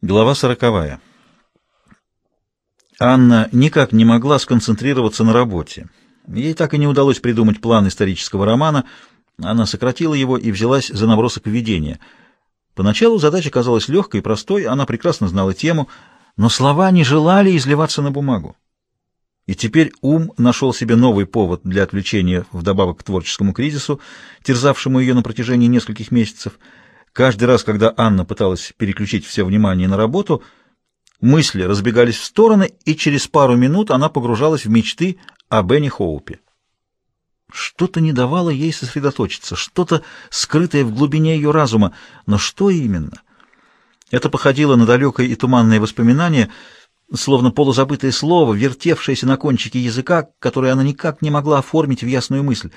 Глава сороковая. Анна никак не могла сконцентрироваться на работе. Ей так и не удалось придумать план исторического романа. Она сократила его и взялась за набросок введения. Поначалу задача казалась легкой и простой, она прекрасно знала тему, но слова не желали изливаться на бумагу. И теперь ум нашел себе новый повод для отвлечения вдобавок к творческому кризису, терзавшему ее на протяжении нескольких месяцев — Каждый раз, когда Анна пыталась переключить все внимание на работу, мысли разбегались в стороны, и через пару минут она погружалась в мечты о Бенни Хоупе. Что-то не давало ей сосредоточиться, что-то скрытое в глубине ее разума, но что именно? Это походило на далекое и туманное воспоминание, словно полузабытое слово, вертевшееся на кончике языка, которое она никак не могла оформить в ясную мысль.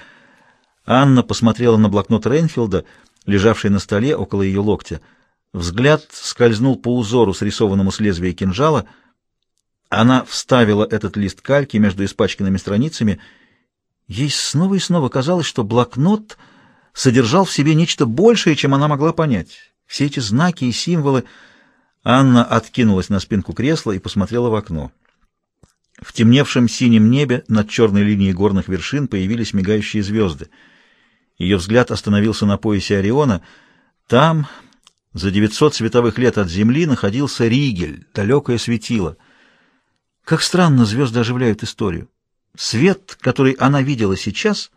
Анна посмотрела на блокнот Рейнфилда — лежавший на столе около ее локтя. Взгляд скользнул по узору, срисованному с лезвия кинжала. Она вставила этот лист кальки между испачканными страницами. Ей снова и снова казалось, что блокнот содержал в себе нечто большее, чем она могла понять. Все эти знаки и символы... Анна откинулась на спинку кресла и посмотрела в окно. В темневшем синем небе над черной линией горных вершин появились мигающие звезды — ее взгляд остановился на поясе Ориона. Там, за 900 световых лет от Земли, находился Ригель, далекое светило. Как странно звезды оживляют историю. Свет, который она видела сейчас,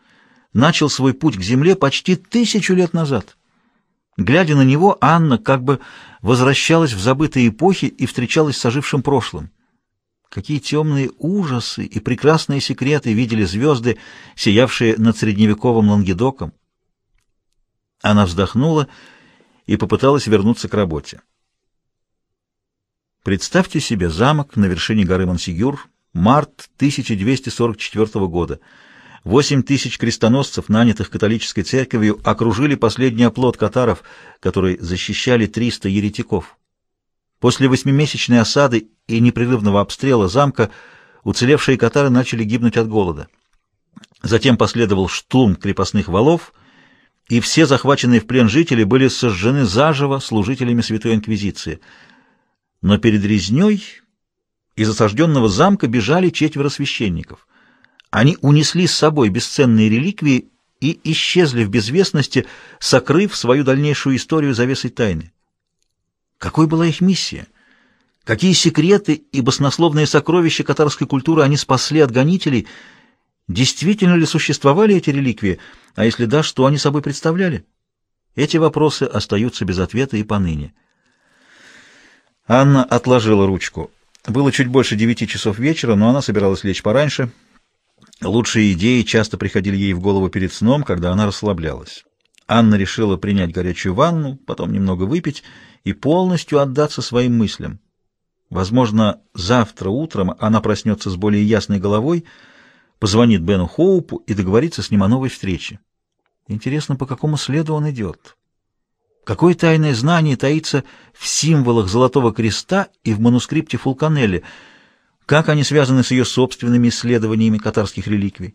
начал свой путь к Земле почти тысячу лет назад. Глядя на него, Анна как бы возвращалась в забытые эпохи и встречалась с ожившим прошлым. Какие темные ужасы и прекрасные секреты видели звезды, сиявшие над средневековым Лангедоком. Она вздохнула и попыталась вернуться к работе. Представьте себе замок на вершине горы Мансигюр, март 1244 года. Восемь тысяч крестоносцев, нанятых католической церковью, окружили последний оплот катаров, которые защищали 300 еретиков. После восьмимесячной осады и непрерывного обстрела замка уцелевшие катары начали гибнуть от голода. Затем последовал штурм крепостных валов, и все захваченные в плен жители были сожжены заживо служителями Святой Инквизиции. Но перед резней из осажденного замка бежали четверо священников. Они унесли с собой бесценные реликвии и исчезли в безвестности, сокрыв свою дальнейшую историю завесой тайны. Какой была их миссия? Какие секреты и баснословные сокровища катарской культуры они спасли от гонителей? Действительно ли существовали эти реликвии? А если да, что они собой представляли? Эти вопросы остаются без ответа и поныне. Анна отложила ручку. Было чуть больше девяти часов вечера, но она собиралась лечь пораньше. Лучшие идеи часто приходили ей в голову перед сном, когда она расслаблялась. Анна решила принять горячую ванну, потом немного выпить и полностью отдаться своим мыслям. Возможно, завтра утром она проснется с более ясной головой, позвонит Бену Хоупу и договорится с ним о новой встрече. Интересно, по какому следу он идет? Какое тайное знание таится в символах Золотого Креста и в манускрипте Фулканелли? Как они связаны с ее собственными исследованиями катарских реликвий?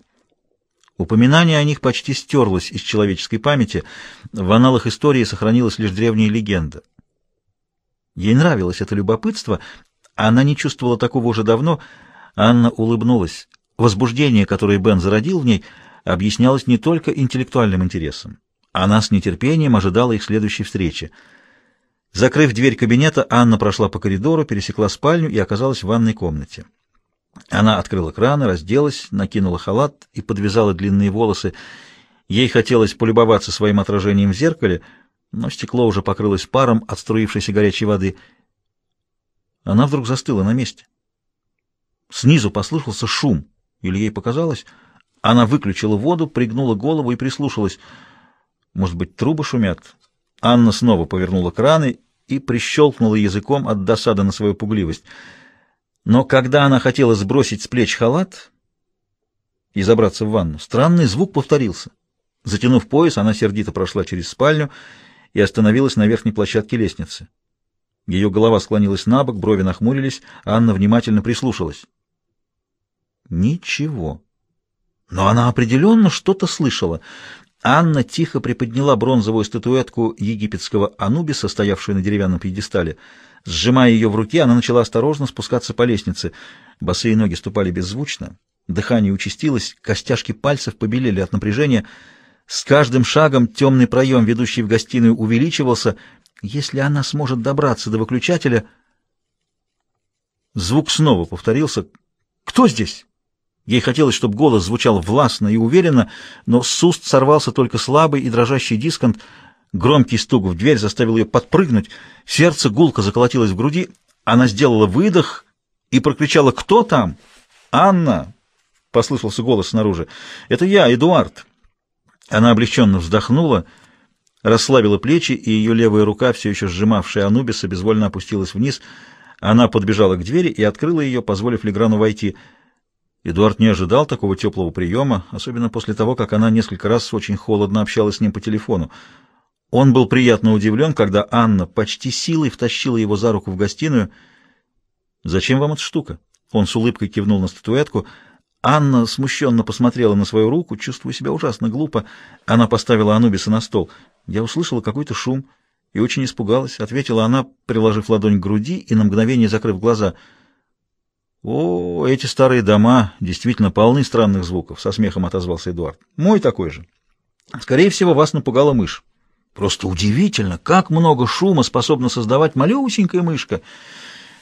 Упоминание о них почти стерлось из человеческой памяти, в аналах истории сохранилась лишь древняя легенда. Ей нравилось это любопытство, она не чувствовала такого уже давно. Анна улыбнулась. Возбуждение, которое Бен зародил в ней, объяснялось не только интеллектуальным интересом. Она с нетерпением ожидала их следующей встречи. Закрыв дверь кабинета, Анна прошла по коридору, пересекла спальню и оказалась в ванной комнате. Она открыла краны, разделась, накинула халат и подвязала длинные волосы. Ей хотелось полюбоваться своим отражением в зеркале, но стекло уже покрылось паром от струившейся горячей воды. Она вдруг застыла на месте. Снизу послышался шум, или ей показалось. Она выключила воду, пригнула голову и прислушалась. Может быть, трубы шумят? Анна снова повернула краны и прищелкнула языком от досады на свою пугливость — но когда она хотела сбросить с плеч халат и забраться в ванну, странный звук повторился. Затянув пояс, она сердито прошла через спальню и остановилась на верхней площадке лестницы. Ее голова склонилась на бок, брови нахмурились, а Анна внимательно прислушалась. Ничего. Но она определенно что-то слышала. Анна тихо приподняла бронзовую статуэтку египетского Анубиса, стоявшую на деревянном пьедестале. Сжимая ее в руке, она начала осторожно спускаться по лестнице. Босые ноги ступали беззвучно, дыхание участилось, костяшки пальцев побелели от напряжения. С каждым шагом темный проем, ведущий в гостиную, увеличивался. Если она сможет добраться до выключателя... Звук снова повторился. «Кто здесь?» Ей хотелось, чтобы голос звучал властно и уверенно, но с уст сорвался только слабый и дрожащий дисконт. Громкий стук в дверь заставил ее подпрыгнуть. Сердце гулко заколотилось в груди. Она сделала выдох и прокричала «Кто там?» «Анна!» — послышался голос снаружи. «Это я, Эдуард!» Она облегченно вздохнула, расслабила плечи, и ее левая рука, все еще сжимавшая Анубиса, безвольно опустилась вниз. Она подбежала к двери и открыла ее, позволив Леграну войти — Эдуард не ожидал такого теплого приема, особенно после того, как она несколько раз очень холодно общалась с ним по телефону. Он был приятно удивлен, когда Анна почти силой втащила его за руку в гостиную. «Зачем вам эта штука?» Он с улыбкой кивнул на статуэтку. Анна смущенно посмотрела на свою руку, чувствуя себя ужасно глупо. Она поставила Анубиса на стол. «Я услышала какой-то шум и очень испугалась», — ответила она, приложив ладонь к груди и на мгновение закрыв глаза — «О, эти старые дома действительно полны странных звуков», — со смехом отозвался Эдуард. «Мой такой же. Скорее всего, вас напугала мышь». «Просто удивительно, как много шума способна создавать малюсенькая мышка».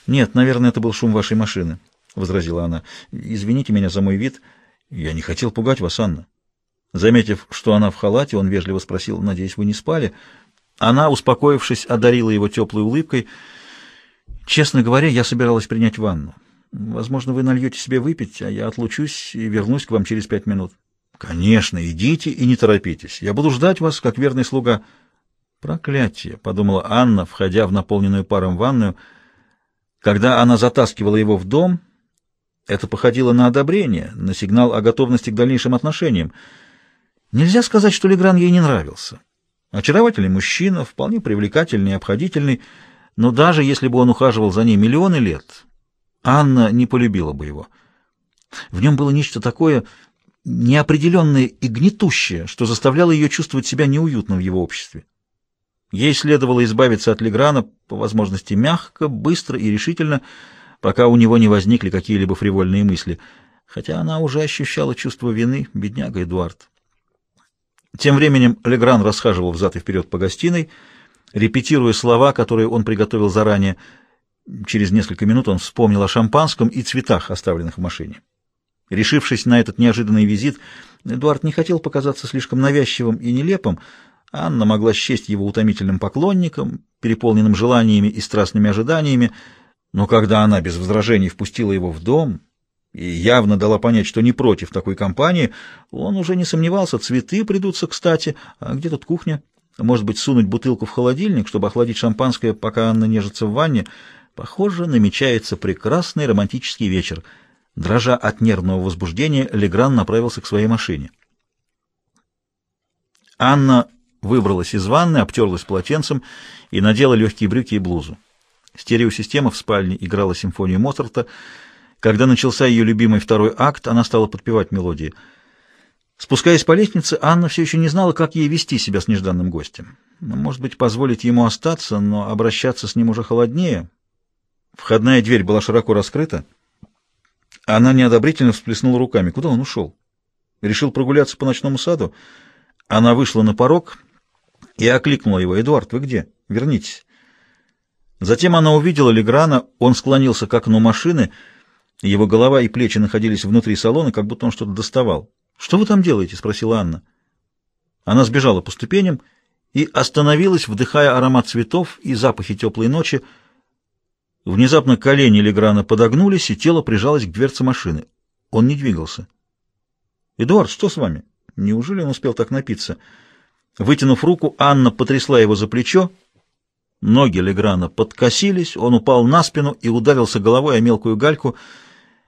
«Нет, наверное, это был шум вашей машины», — возразила она. «Извините меня за мой вид. Я не хотел пугать вас, Анна». Заметив, что она в халате, он вежливо спросил, «Надеюсь, вы не спали?» Она, успокоившись, одарила его теплой улыбкой. «Честно говоря, я собиралась принять ванну». Возможно, вы нальете себе выпить, а я отлучусь и вернусь к вам через пять минут. Конечно, идите и не торопитесь. Я буду ждать вас, как верный слуга. Проклятие, — подумала Анна, входя в наполненную паром ванную. Когда она затаскивала его в дом, это походило на одобрение, на сигнал о готовности к дальнейшим отношениям. Нельзя сказать, что Легран ей не нравился. Очаровательный мужчина, вполне привлекательный и обходительный, но даже если бы он ухаживал за ней миллионы лет, Анна не полюбила бы его. В нем было нечто такое неопределенное и гнетущее, что заставляло ее чувствовать себя неуютно в его обществе. Ей следовало избавиться от Леграна, по возможности мягко, быстро и решительно, пока у него не возникли какие-либо фривольные мысли, хотя она уже ощущала чувство вины, бедняга Эдуард. Тем временем Легран расхаживал взад и вперед по гостиной, репетируя слова, которые он приготовил заранее — Через несколько минут он вспомнил о шампанском и цветах, оставленных в машине. Решившись на этот неожиданный визит, Эдуард не хотел показаться слишком навязчивым и нелепым. Анна могла счесть его утомительным поклонником, переполненным желаниями и страстными ожиданиями, но когда она без возражений впустила его в дом и явно дала понять, что не против такой компании, он уже не сомневался, цветы придутся кстати, а где тут кухня? Может быть, сунуть бутылку в холодильник, чтобы охладить шампанское, пока Анна нежится в ванне — Похоже, намечается прекрасный романтический вечер. Дрожа от нервного возбуждения, Легран направился к своей машине. Анна выбралась из ванны, обтерлась полотенцем и надела легкие брюки и блузу. Стереосистема в спальне играла симфонию Моцарта. Когда начался ее любимый второй акт, она стала подпевать мелодии. Спускаясь по лестнице, Анна все еще не знала, как ей вести себя с нежданным гостем. Может быть, позволить ему остаться, но обращаться с ним уже холоднее — Входная дверь была широко раскрыта. Она неодобрительно всплеснула руками. Куда он ушел? Решил прогуляться по ночному саду? Она вышла на порог и окликнула его. «Эдуард, вы где? Вернитесь». Затем она увидела Леграна. Он склонился к окну машины. Его голова и плечи находились внутри салона, как будто он что-то доставал. «Что вы там делаете?» — спросила Анна. Она сбежала по ступеням и остановилась, вдыхая аромат цветов и запахи теплой ночи, Внезапно колени Леграна подогнулись, и тело прижалось к дверце машины. Он не двигался. «Эдуард, что с вами?» Неужели он успел так напиться? Вытянув руку, Анна потрясла его за плечо. Ноги Леграна подкосились, он упал на спину и ударился головой о мелкую гальку.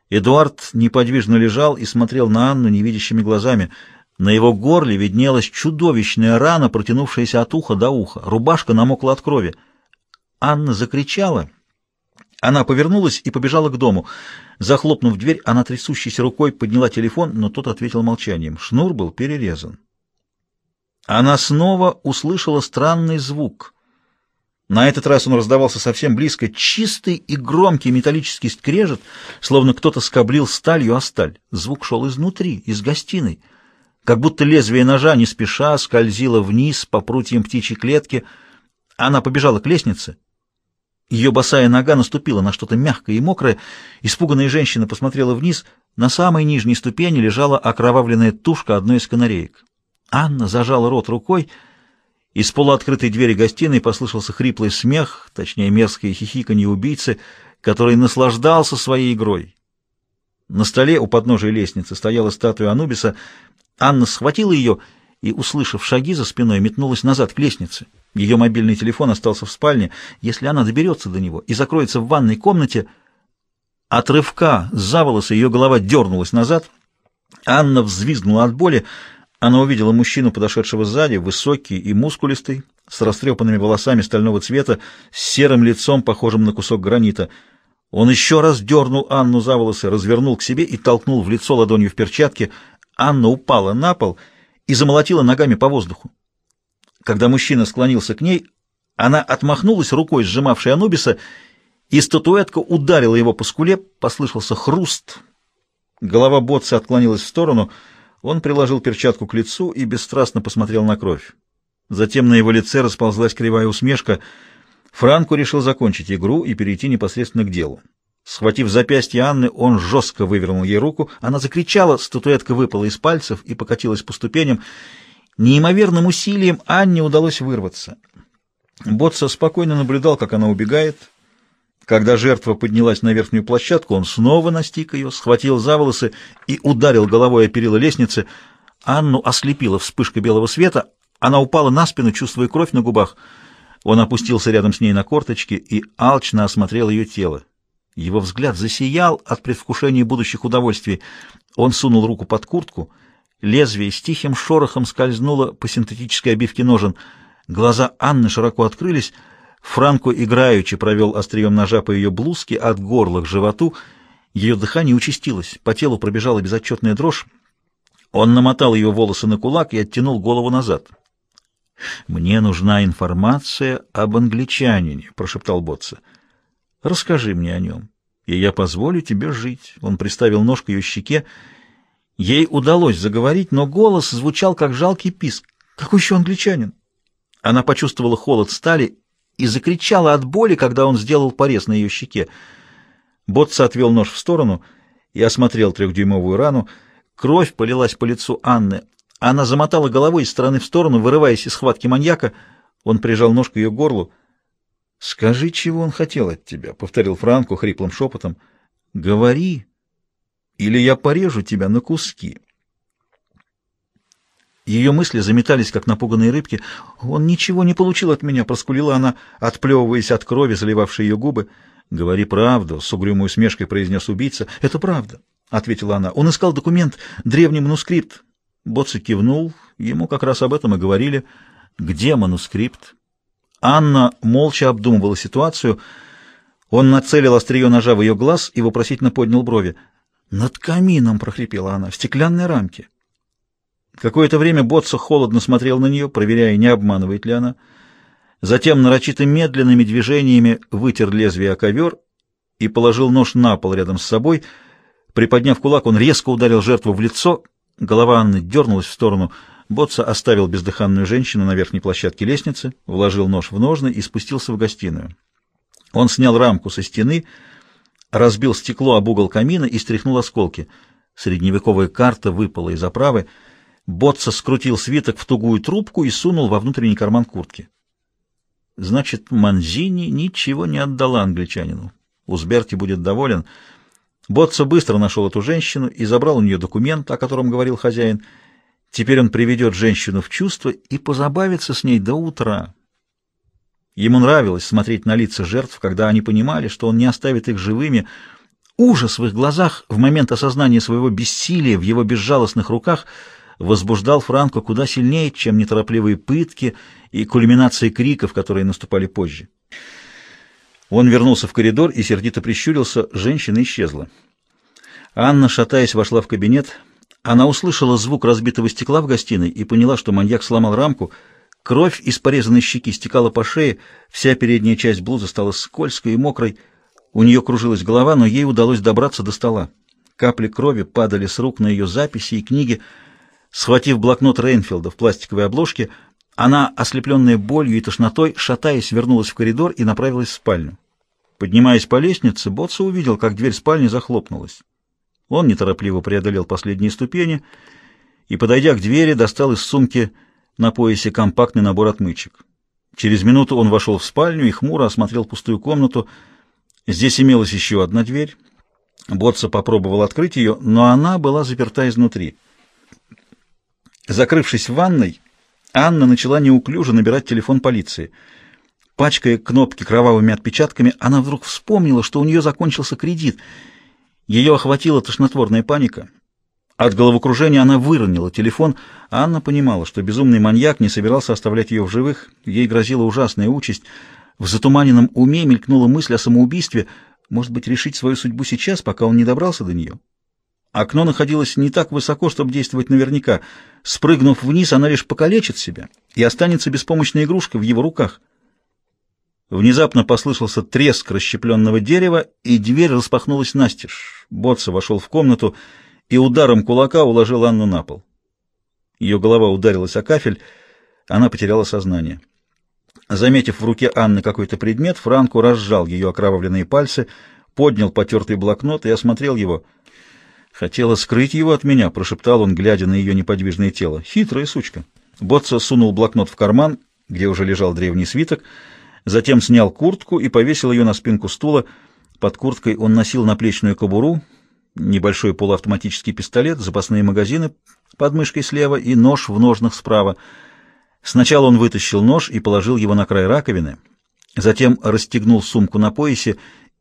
Эдуард неподвижно лежал и смотрел на Анну невидящими глазами. На его горле виднелась чудовищная рана, протянувшаяся от уха до уха. Рубашка намокла от крови. Анна закричала она повернулась и побежала к дому. Захлопнув дверь, она трясущейся рукой подняла телефон, но тот ответил молчанием. Шнур был перерезан. Она снова услышала странный звук. На этот раз он раздавался совсем близко, чистый и громкий металлический скрежет, словно кто-то скоблил сталью о сталь. Звук шел изнутри, из гостиной, как будто лезвие ножа не спеша скользило вниз по прутьям птичьей клетки. Она побежала к лестнице. Ее босая нога наступила на что-то мягкое и мокрое. Испуганная женщина посмотрела вниз. На самой нижней ступени лежала окровавленная тушка одной из канареек. Анна зажала рот рукой, из полуоткрытой двери гостиной послышался хриплый смех, точнее мерзкое хихиканье убийцы, который наслаждался своей игрой. На столе у подножия лестницы стояла статуя Анубиса. Анна схватила ее и, услышав шаги за спиной, метнулась назад к лестнице. Ее мобильный телефон остался в спальне. Если она доберется до него и закроется в ванной комнате, от рывка за волосы ее голова дернулась назад. Анна взвизгнула от боли, она увидела мужчину, подошедшего сзади, высокий и мускулистый, с растрепанными волосами стального цвета, с серым лицом, похожим на кусок гранита. Он еще раз дернул Анну за волосы, развернул к себе и толкнул в лицо ладонью в перчатке. Анна упала на пол и замолотила ногами по воздуху. Когда мужчина склонился к ней, она отмахнулась рукой, сжимавшей Анубиса, и статуэтка ударила его по скуле, послышался хруст. Голова Ботса отклонилась в сторону — он приложил перчатку к лицу и бесстрастно посмотрел на кровь. Затем на его лице расползлась кривая усмешка. Франко решил закончить игру и перейти непосредственно к делу. Схватив запястье Анны, он жестко вывернул ей руку. Она закричала, статуэтка выпала из пальцев и покатилась по ступеням. Неимоверным усилием Анне удалось вырваться. Ботса спокойно наблюдал, как она убегает, когда жертва поднялась на верхнюю площадку, он снова настиг ее, схватил за волосы и ударил головой о перила лестницы. Анну ослепила вспышка белого света. Она упала на спину, чувствуя кровь на губах. Он опустился рядом с ней на корточки и алчно осмотрел ее тело. Его взгляд засиял от предвкушения будущих удовольствий. Он сунул руку под куртку. Лезвие с тихим шорохом скользнуло по синтетической обивке ножен. Глаза Анны широко открылись — Франко играючи провел острием ножа по ее блузке от горла к животу. Ее дыхание участилось, по телу пробежала безотчетная дрожь. Он намотал ее волосы на кулак и оттянул голову назад. «Мне нужна информация об англичанине», — прошептал Ботса. «Расскажи мне о нем, и я позволю тебе жить». Он приставил нож к ее щеке. Ей удалось заговорить, но голос звучал, как жалкий писк. «Какой еще англичанин?» Она почувствовала холод стали и закричала от боли, когда он сделал порез на ее щеке. Ботса отвел нож в сторону и осмотрел трехдюймовую рану. Кровь полилась по лицу Анны. Она замотала головой из стороны в сторону, вырываясь из схватки маньяка. Он прижал нож к ее горлу. «Скажи, чего он хотел от тебя?» — повторил Франко хриплым шепотом. «Говори, или я порежу тебя на куски». Ее мысли заметались, как напуганные рыбки. «Он ничего не получил от меня», — проскулила она, отплевываясь от крови, заливавшей ее губы. «Говори правду», — с угрюмой усмешкой произнес убийца. «Это правда», — ответила она. «Он искал документ, древний манускрипт». Боци кивнул. Ему как раз об этом и говорили. «Где манускрипт?» Анна молча обдумывала ситуацию. Он нацелил острие ножа в ее глаз и вопросительно поднял брови. «Над камином!» — прохрипела она. «В стеклянной рамке». Какое-то время Ботса холодно смотрел на нее, проверяя, не обманывает ли она. Затем нарочито медленными движениями вытер лезвие о ковер и положил нож на пол рядом с собой. Приподняв кулак, он резко ударил жертву в лицо. Голова Анны дернулась в сторону. Ботса оставил бездыханную женщину на верхней площадке лестницы, вложил нож в ножны и спустился в гостиную. Он снял рамку со стены, разбил стекло об угол камина и стряхнул осколки. Средневековая карта выпала из оправы — Ботса скрутил свиток в тугую трубку и сунул во внутренний карман куртки. Значит, Манзини ничего не отдала англичанину. Узберти будет доволен. Ботса быстро нашел эту женщину и забрал у нее документ, о котором говорил хозяин. Теперь он приведет женщину в чувство и позабавится с ней до утра. Ему нравилось смотреть на лица жертв, когда они понимали, что он не оставит их живыми. Ужас в их глазах в момент осознания своего бессилия в его безжалостных руках — возбуждал Франко куда сильнее, чем неторопливые пытки и кульминации криков, которые наступали позже. Он вернулся в коридор и сердито прищурился, женщина исчезла. Анна, шатаясь, вошла в кабинет. Она услышала звук разбитого стекла в гостиной и поняла, что маньяк сломал рамку. Кровь из порезанной щеки стекала по шее, вся передняя часть блузы стала скользкой и мокрой. У нее кружилась голова, но ей удалось добраться до стола. Капли крови падали с рук на ее записи и книги. Схватив блокнот Рейнфилда в пластиковой обложке, она, ослепленная болью и тошнотой, шатаясь, вернулась в коридор и направилась в спальню. Поднимаясь по лестнице, Ботсо увидел, как дверь спальни захлопнулась. Он неторопливо преодолел последние ступени и, подойдя к двери, достал из сумки на поясе компактный набор отмычек. Через минуту он вошел в спальню и хмуро осмотрел пустую комнату. Здесь имелась еще одна дверь. Ботса попробовал открыть ее, но она была заперта изнутри. Закрывшись в ванной, Анна начала неуклюже набирать телефон полиции. Пачкая кнопки кровавыми отпечатками, она вдруг вспомнила, что у нее закончился кредит. Ее охватила тошнотворная паника. От головокружения она выронила телефон. Анна понимала, что безумный маньяк не собирался оставлять ее в живых. Ей грозила ужасная участь. В затуманенном уме мелькнула мысль о самоубийстве. Может быть, решить свою судьбу сейчас, пока он не добрался до нее? Окно находилось не так высоко, чтобы действовать наверняка. Спрыгнув вниз, она лишь покалечит себя и останется беспомощной игрушкой в его руках. Внезапно послышался треск расщепленного дерева, и дверь распахнулась настежь. Ботса вошел в комнату и ударом кулака уложил Анну на пол. Ее голова ударилась о кафель, она потеряла сознание. Заметив в руке Анны какой-то предмет, Франко разжал ее окровавленные пальцы, поднял потертый блокнот и осмотрел его — «Хотела скрыть его от меня», — прошептал он, глядя на ее неподвижное тело. «Хитрая сучка». Ботса сунул блокнот в карман, где уже лежал древний свиток, затем снял куртку и повесил ее на спинку стула. Под курткой он носил наплечную кобуру, небольшой полуавтоматический пистолет, запасные магазины под мышкой слева и нож в ножнах справа. Сначала он вытащил нож и положил его на край раковины, затем расстегнул сумку на поясе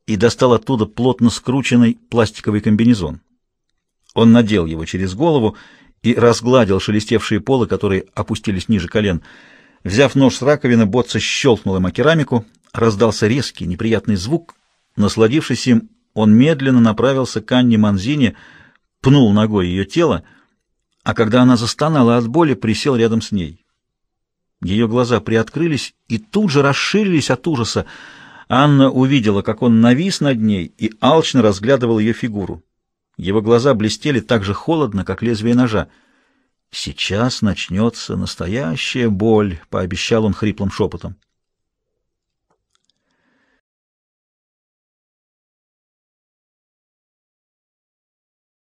и достал оттуда плотно скрученный пластиковый комбинезон. Он надел его через голову и разгладил шелестевшие полы, которые опустились ниже колен. Взяв нож с раковины, Ботса щелкнул им о керамику, раздался резкий, неприятный звук. Насладившись им, он медленно направился к Анне Манзине, пнул ногой ее тело, а когда она застонала от боли, присел рядом с ней. Ее глаза приоткрылись и тут же расширились от ужаса. Анна увидела, как он навис над ней и алчно разглядывал ее фигуру. Его глаза блестели так же холодно, как лезвие ножа. «Сейчас начнется настоящая боль», — пообещал он хриплым шепотом.